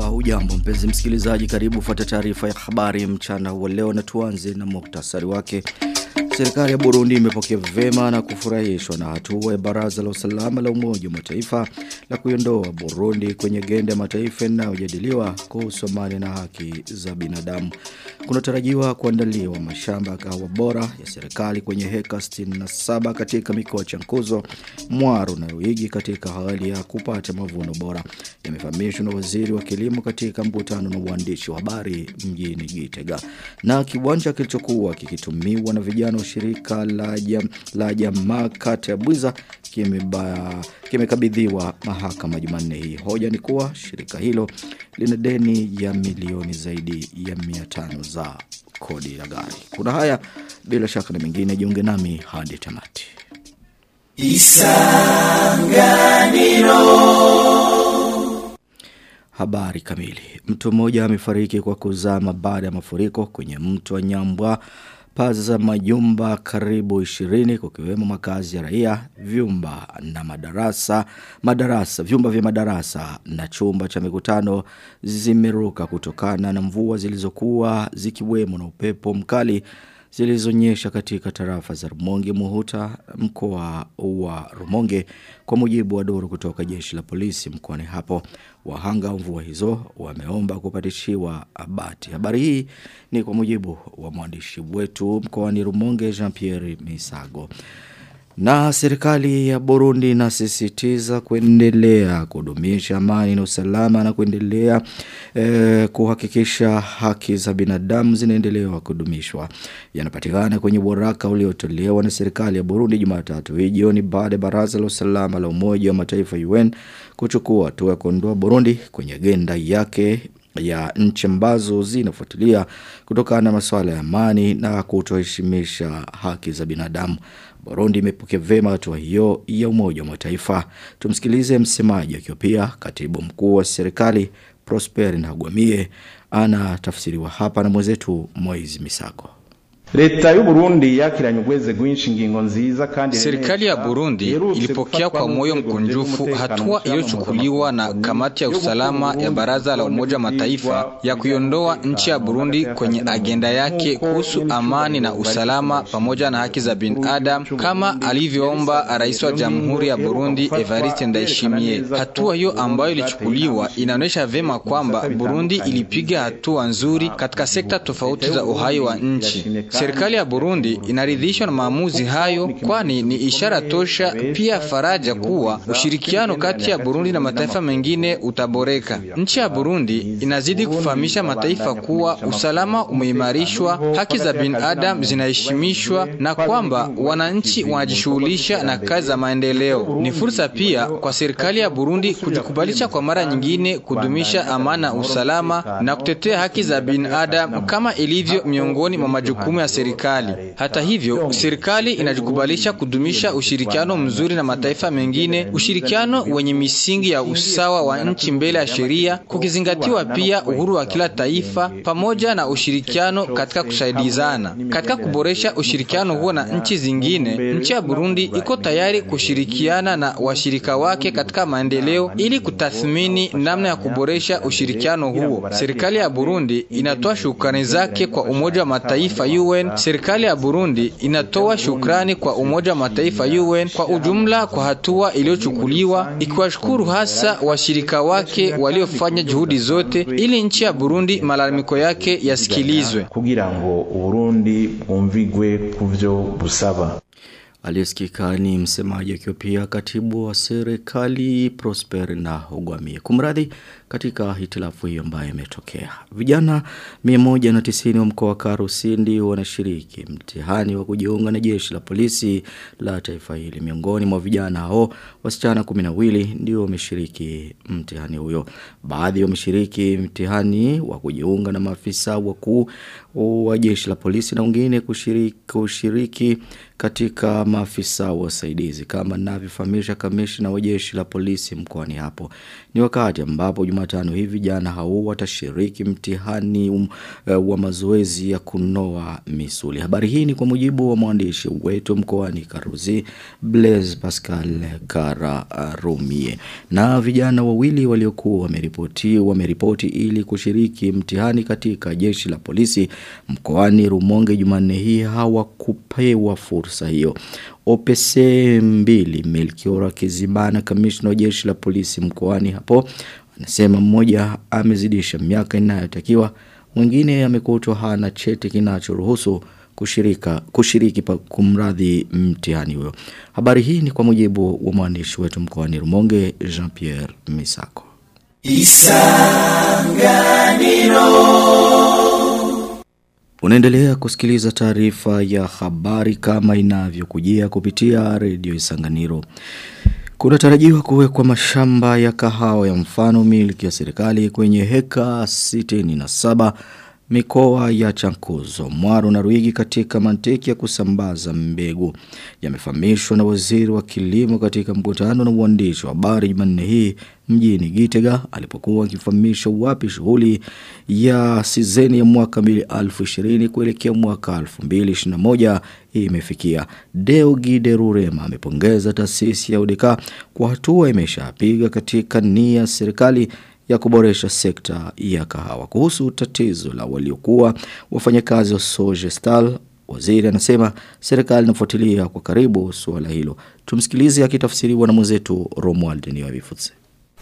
kwamba hujambo mpenzi msikilizaji karibu fuata taarifa ya habari mchana wa leo na tuanze na muktasari wake. Serikali ya Burundi imepokea vema na kufurahishwa na hatua ya Baraza la Usalama la Umoja wa Mataifa la kuiondoa Burundi kwenye genda ya mataifa inayojadiliwa kuhusu amani na haki za binadamu. Kunatarajiwa kuandaliwa mashamba ya kahawa bora ya serikali kwenye heka 67 katika mikoa Chankuzo, Mwaro na Ruigi katika hali ya kupata mavuno bora. Yamefahamishwa na waziri wa kilimo katika mkutano na uandishi wa habari mjini Gitega. Na kiwanja kilichokuwa kikitumiwa na vijana wa shirika la, jam, la jamaa kata ya Bwiza kimekabidhiwa kime mahakama Jumanne hii. Hoja ni kuwa shirika hilo lina deni ya milioni zaidi ya 500 za kodi ya gari. Kuna haya bila shaka na mengine jiunge nami hadi tamati. Isanganiro Habari kamili. Mtu mmoja amefariki kwa kuzama baada ya mafuriko kwenye mto wa Nyambwa paza za majumba karibu 20 kukiwemo makazi ya raia, vyumba na madarasa, madarasa, vyumba vya madarasa na chumba cha mikutano zimeruka kutokana na mvua zilizokuwa zikiwemo na upepo mkali zilizonyesha katika tarafa za Rumonge Muhuta mkoa wa Rumonge kwa mujibu wa duru kutoka jeshi la polisi mkoani hapo. Wahanga mvua hizo wameomba kupatishiwa abati habari hii ni kwa mujibu wa mwandishi wetu mkoani Rumonge Jean-Pierre Misago. Na serikali ya Burundi inasisitiza kuendelea kudumisha amani na usalama na kuendelea eh, kuhakikisha haki za binadamu zinaendelewa kudumishwa. Yanapatikana kwenye waraka uliotolewa na serikali ya Burundi Jumatatu hii jioni baada ya baraza la usalama la Umoja wa Mataifa UN kuchukua hatua ya kuondoa Burundi kwenye agenda yake ya nchi ambazo zinafuatilia kutokana na masuala ya amani na kutoheshimisha haki za binadamu. Burundi imepokea vema hatua hiyo ya Umoja wa Mataifa. Tumsikilize msemaji akiwa pia katibu mkuu wa serikali Prosper Ntagwamie anatafsiriwa hapa na mwenzetu Moiz Misago. Serikali ya Burundi ilipokea kwa moyo mkunjufu hatua iliyochukuliwa na kamati ya usalama ya baraza la Umoja Mataifa ya kuiondoa nchi ya Burundi kwenye agenda yake kuhusu amani na usalama pamoja na haki za binadamu. kama alivyoomba rais wa Jamhuri ya Burundi Evariste Ndayishimiye. Hatua hiyo ambayo ilichukuliwa inaonyesha vema kwamba Burundi ilipiga hatua nzuri katika sekta tofauti za uhai wa nchi. Serikali ya Burundi inaridhishwa na maamuzi hayo kwani ni ishara tosha pia faraja kuwa ushirikiano kati ya Burundi na mataifa mengine utaboreka. Nchi ya Burundi inazidi kufahamisha mataifa kuwa usalama umeimarishwa, haki za binadamu zinaheshimishwa na kwamba wananchi wanajishughulisha na kazi za maendeleo. Ni fursa pia kwa serikali ya Burundi kujikubalisha kwa mara nyingine kudumisha amani na usalama na kutetea haki za binadamu kama ilivyo miongoni mwa majukumu ya serikali. Hata hivyo, serikali inajikubalisha kudumisha ushirikiano mzuri na mataifa mengine, ushirikiano wenye misingi ya usawa wa nchi mbele ya sheria, kukizingatiwa pia uhuru wa kila taifa pamoja na ushirikiano katika kusaidizana. Katika kuboresha ushirikiano huo na nchi zingine, nchi ya Burundi iko tayari kushirikiana na washirika wake katika maendeleo ili kutathmini namna ya kuboresha ushirikiano huo. Serikali ya Burundi inatoa shukrani zake kwa Umoja wa Mataifa UN. Serikali ya Burundi inatoa shukrani kwa Umoja wa Mataifa UN kwa ujumla kwa hatua iliyochukuliwa, ikiwashukuru hasa washirika wake waliofanya juhudi zote ili nchi ya Burundi malalamiko yake yasikilizwe kugira ngo Burundi bwumvigwe kuvyo busaba. Aliyesikika ni msemaji akiwa pia katibu wa serikali Prosper na Ugwamie. Kumradhi katika hitilafu hiyo ambayo imetokea. Vijana 190 wa mkoa wa Karusindi wanashiriki mtihani wa kujiunga na jeshi la polisi la taifa hili. Miongoni mwa vijana hao wasichana 12 ndio wameshiriki mtihani huyo. Baadhi wameshiriki mtihani wa kujiunga na maafisa wakuu wa jeshi la polisi na wengine kushiriki, kushiriki katika maafisa wasaidizi kama navyofahamisha kamishna wa jeshi la polisi mkoani hapo. Ni wakati ambapo Jumatatu Jumatano hivi vijana hao watashiriki mtihani um, uh, wa mazoezi ya kunoa misuli. Habari hii ni kwa mujibu wa mwandishi wetu mkoani Karuzi Blaise Pascal Kararumie. Na vijana wawili waliokuwa wameripoti wameripoti ili kushiriki mtihani katika jeshi la polisi mkoani Rumonge Jumanne hii hawakupewa fursa hiyo. OPC mbili Melchiora Kizimana kamishna wa jeshi la polisi mkoani hapo anasema mmoja amezidisha miaka inayotakiwa mwingine amekutwa hana cheti kinachoruhusu kushirika kushiriki pa kumradhi mtihani huyo. Habari hii ni kwa mujibu wa mwandishi wetu mkoani Rumonge Jean-Pierre Misako. Isanganiro Unaendelea kusikiliza taarifa ya habari kama inavyokujia kupitia redio Isanganiro. Kunatarajiwa kuwekwa mashamba ya kahawa ya mfano miliki ya serikali kwenye heka 67 mikoa ya Chankuzo, Mwaro na Ruigi katika manteki ya kusambaza mbegu. Yamefahamishwa na waziri wa kilimo katika mkutano na uandishi wa habari Jumanne hii mjini Gitega alipokuwa akifahamisha wapi shughuli ya sizeni ya mwaka 2020 kuelekea mwaka 2021 imefikia. Deo Gide Rurema amepongeza taasisi ya UDK kwa hatua imeshapiga katika nia serikali ya kuboresha sekta ya kahawa. Kuhusu tatizo la waliokuwa wafanyakazi wa Sojestal, waziri anasema serikali inafuatilia kwa karibu suala hilo. Tumsikilize akitafsiriwa na mwenzetu Romuald Niwabifutse.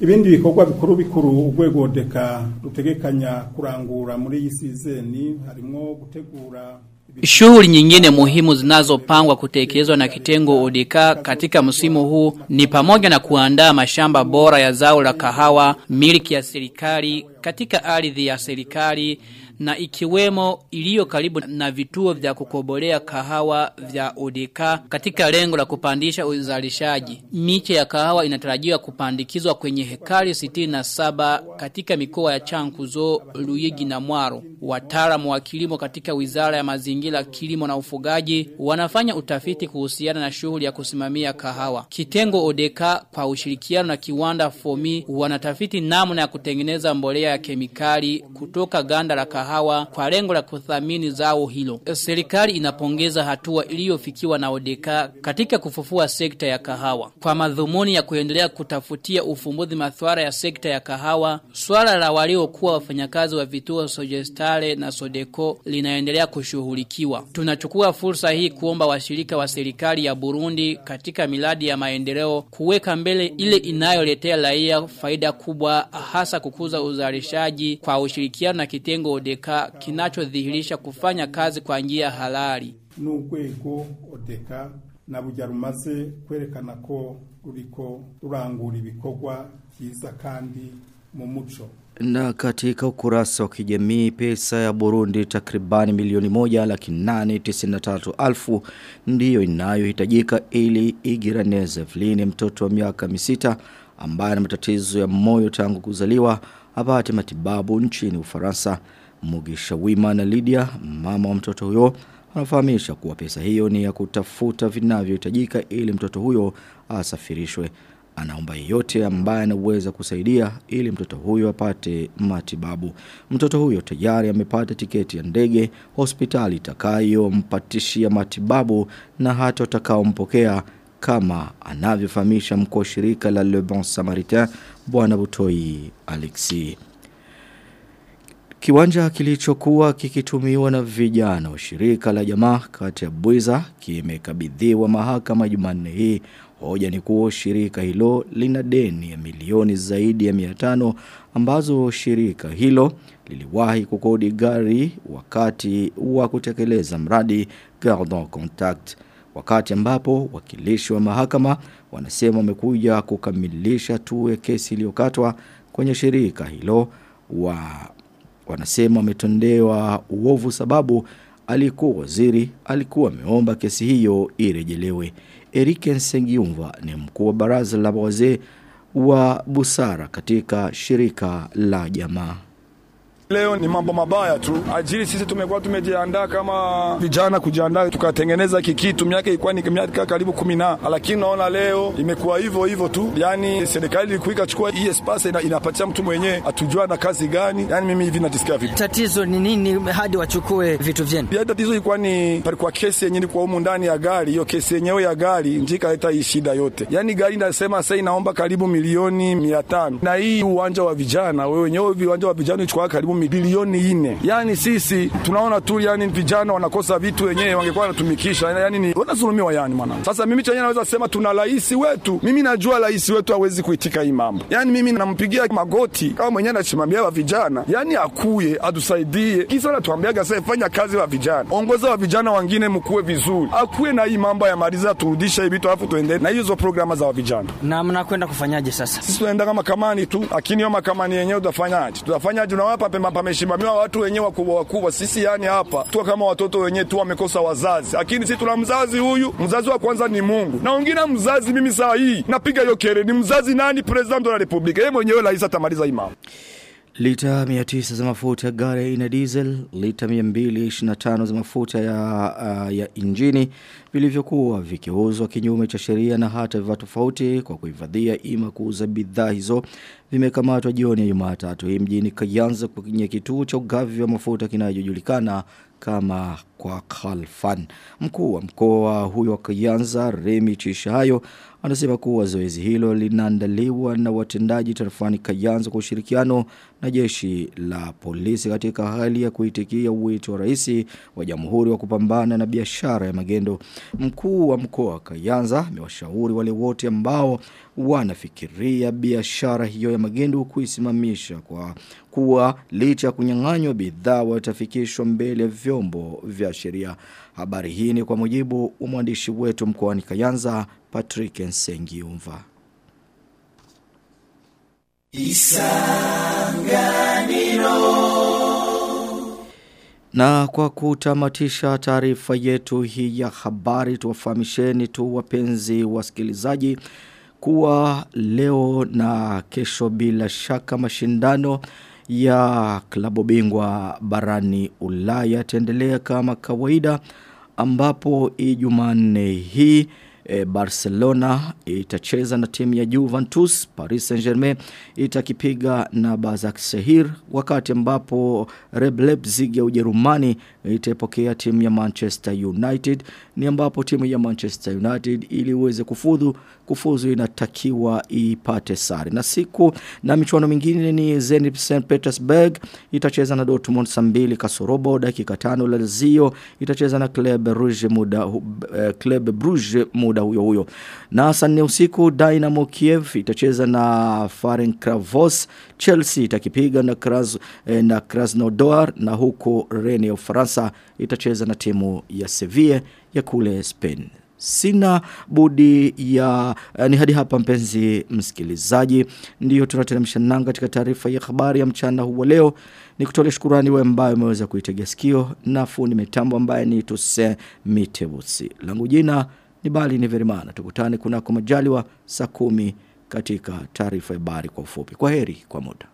ibindi bikorwa bikuru bikuru urwego deka rutegekanya kurangura muri iyi sizeni harimo gutegura Shughuli nyingine muhimu zinazopangwa kutekelezwa na kitengo ODK katika msimu huu ni pamoja na kuandaa mashamba bora ya zao la kahawa miliki ya serikali katika ardhi ya serikali na ikiwemo iliyo karibu na vituo vya kukobolea kahawa vya ODK katika lengo la kupandisha uzalishaji. Miche ya kahawa inatarajiwa kupandikizwa kwenye hekari 67 katika mikoa ya Chankuzo, Luigi na Mwaro. Wataalamu wa kilimo katika Wizara ya Mazingira, Kilimo na Ufugaji wanafanya utafiti kuhusiana na shughuli ya kusimamia kahawa. Kitengo ODK kwa ushirikiano na kiwanda Fomi wanatafiti namna ya kutengeneza mbolea ya kemikali kutoka ganda la kahawa kwa lengo la kuthamini zao hilo. Serikali inapongeza hatua iliyofikiwa na ODK katika kufufua sekta ya kahawa. Kwa madhumuni ya kuendelea kutafutia ufumbuzi mathwara ya sekta ya kahawa, swala la waliokuwa wafanyakazi wa vituo Sojestale na Sodeko linaendelea kushughulikiwa. Tunachukua fursa hii kuomba washirika wa serikali ya Burundi katika miradi ya maendeleo kuweka mbele ile inayoletea raia faida kubwa hasa kukuza uzalishaji kwa ushirikiano na kitengo ODK kinachodhihirisha kufanya kazi kwa njia halali. n'urwego odeka na burya rumaze kwerekana ko ruriko rurangura ibikorwa byiza kandi mu muco Na katika ukurasa wa kijamii pesa ya Burundi takribani milioni moja laki nane tisini na tatu alfu ndiyo inayohitajika ili igiraneze flini mtoto wa miaka misita ambaye na matatizo ya moyo tangu kuzaliwa apate matibabu nchini Ufaransa. Mugisha Wima na Lydia mama wa mtoto huyo anafahamisha kuwa pesa hiyo ni ya kutafuta vinavyohitajika ili mtoto huyo asafirishwe. Anaomba yeyote ambaye anaweza kusaidia ili mtoto huyo apate matibabu. Mtoto huyo tayari amepata tiketi ya ndege, hospitali itakayompatishia matibabu na hata atakaompokea kama anavyofahamisha mkuu wa shirika la Le Bon Samaritain Bwana Butoi Alexi. Kiwanja kilichokuwa kikitumiwa na vijana wa shirika la jamaa kati ya Bwiza kimekabidhiwa mahakama Jumanne hii. Hoja ni kuwa shirika hilo lina deni ya milioni zaidi ya 500 ambazo shirika hilo liliwahi kukodi gari wakati wa kutekeleza mradi Gardon Contact wakati ambapo wakilishi wa mahakama wanasema wamekuja kukamilisha tu kesi iliyokatwa kwenye shirika hilo wa wanasema wametendewa uovu sababu alikuwa waziri alikuwa ameomba kesi hiyo irejelewe. Erike Nsengiumva ni mkuu wa baraza la wazee wa busara katika shirika la jamaa. Leo ni mambo mabaya tu. Ajili sisi tumekuwa tumejiandaa kama vijana kujiandaa tukatengeneza kikitu miaka ilikuwa ni miaka karibu kumi na lakini naona leo imekuwa hivyo hivyo tu. Yani serikali ilikuwa ikachukua hii espace ina, inapatia mtu mwenyewe atujua na kazi gani. Yani mimi hivi najisikia vipi? Tatizo ni nini hadi wachukue vitu vyenu? Ya tatizo ilikuwa ni palikuwa kesi yenyewe ilikuwa humu ndani ya gari. Hiyo kesi yenyewe ya gari ndio ikaleta hii shida yote. Yani gari inasema sasa inaomba karibu milioni 500. Na hii uwanja wa vijana wewe wenyewe uwanja wa vijana uchukua karibu bilioni nne. Yani sisi tunaona tu yani vijana wanakosa vitu wenyewe wangekuwa wanatumikisha. Yani ni wanazulumiwa yani mwana. Sasa mimi chenyewe naweza sema tuna rais wetu. Mimi najua rais wetu hawezi kuitika hii mambo. Yani mimi nampigia magoti kama mwenyewe anasimamia wa vijana. Yani akuye atusaidie. Kisa anatuambiaga sasa fanya kazi wa vijana. Ongoza wa vijana wengine mkuwe vizuri. Akuye na hii mambo ya maliza turudishe hivi vitu alafu tuende na hizo programa za wa vijana. Na mnakwenda kufanyaje sasa? Sisi tunaenda kama kamani tu, lakini hiyo makamani yenyewe tutafanyaje? Tutafanyaje? Tunawapa pema pamesimamiwa watu wenyewe wakubwa wakubwa. Sisi yani hapa tu kama watoto wenyewe tu wamekosa wazazi, lakini sisi tuna mzazi huyu. Mzazi wa kwanza ni Mungu, na wengine mzazi. Mimi saa hii napiga hiyo kere, ni mzazi nani? President wa Republika, yeye mwenyewe rais atamaliza imam Lita 900 za mafuta ya gari aina diesel, lita 225 za mafuta ya, uh, ya injini vilivyokuwa vikiuzwa kinyume cha sheria na hata vifaa tofauti kwa kuhifadhia ima kuuza bidhaa hizo vimekamatwa jioni ya Jumatatu hii mjini Kayanza kwenye kituo cha ugavi wa mafuta kinachojulikana kama kwa Khalfan. Mkuu wa mkoa huyo wa Kayanza Remi Chishayo anasema kuwa zoezi hilo linaandaliwa na watendaji tarafani Kayanza kwa ushirikiano na jeshi la polisi katika hali ya kuitikia wito wa rais wa jamhuri wa kupambana na biashara ya magendo. Mkuu wa mkoa wa Kayanza amewashauri wale wote ambao wanafikiria biashara hiyo ya magendo kuisimamisha kwa kuwa licha ya kunyang'anywa bidhaa watafikishwa mbele vyombo vya sheria. Habari hii ni kwa mujibu wa mwandishi wetu mkoani Kayanza Patrick Nsengiumva. Isanganiro Na kwa kutamatisha taarifa yetu hii ya habari tuwafahamisheni tu wapenzi wasikilizaji kuwa leo na kesho bila shaka mashindano ya klabu bingwa barani Ulaya yataendelea kama kawaida ambapo Ijumanne hii e, Barcelona itacheza na timu ya Juventus, Paris Saint-Germain itakipiga na Basaksehir wakati ambapo Red Leipzig ya Ujerumani itaipokea timu ya Manchester United. Ni ambapo timu ya Manchester United ili iweze kufudhu kufuzu inatakiwa ipate sare. Na siku na michuano mingine ni Zenit St Petersburg itacheza na Dortmund saa mbili kasorobo dakika tano Lazio itacheza na Club Brugge muda uh, Club Brugge muda huyo huyo. Na saa nne usiku Dynamo Kiev itacheza na Ferencvaros Chelsea itakipiga na Kras, eh, na Krasnodar. Na huko Rennes ya Ufaransa itacheza na timu ya Sevilla ya kule Spain. Sina budi ya eh, ni hadi hapa mpenzi msikilizaji. Ndiyo tunateremsha nanga katika taarifa ya habari ya mchana huwa leo. Ni kutole shukurani wewe ambaye umeweza kuitegea sikio. Na fundi ambaye ni Tuse Mitebusi langu jina ni bali ni verimana tukutane kunako majaliwa saa kumi katika taarifa ya habari kwa ufupi. Kwa heri kwa muda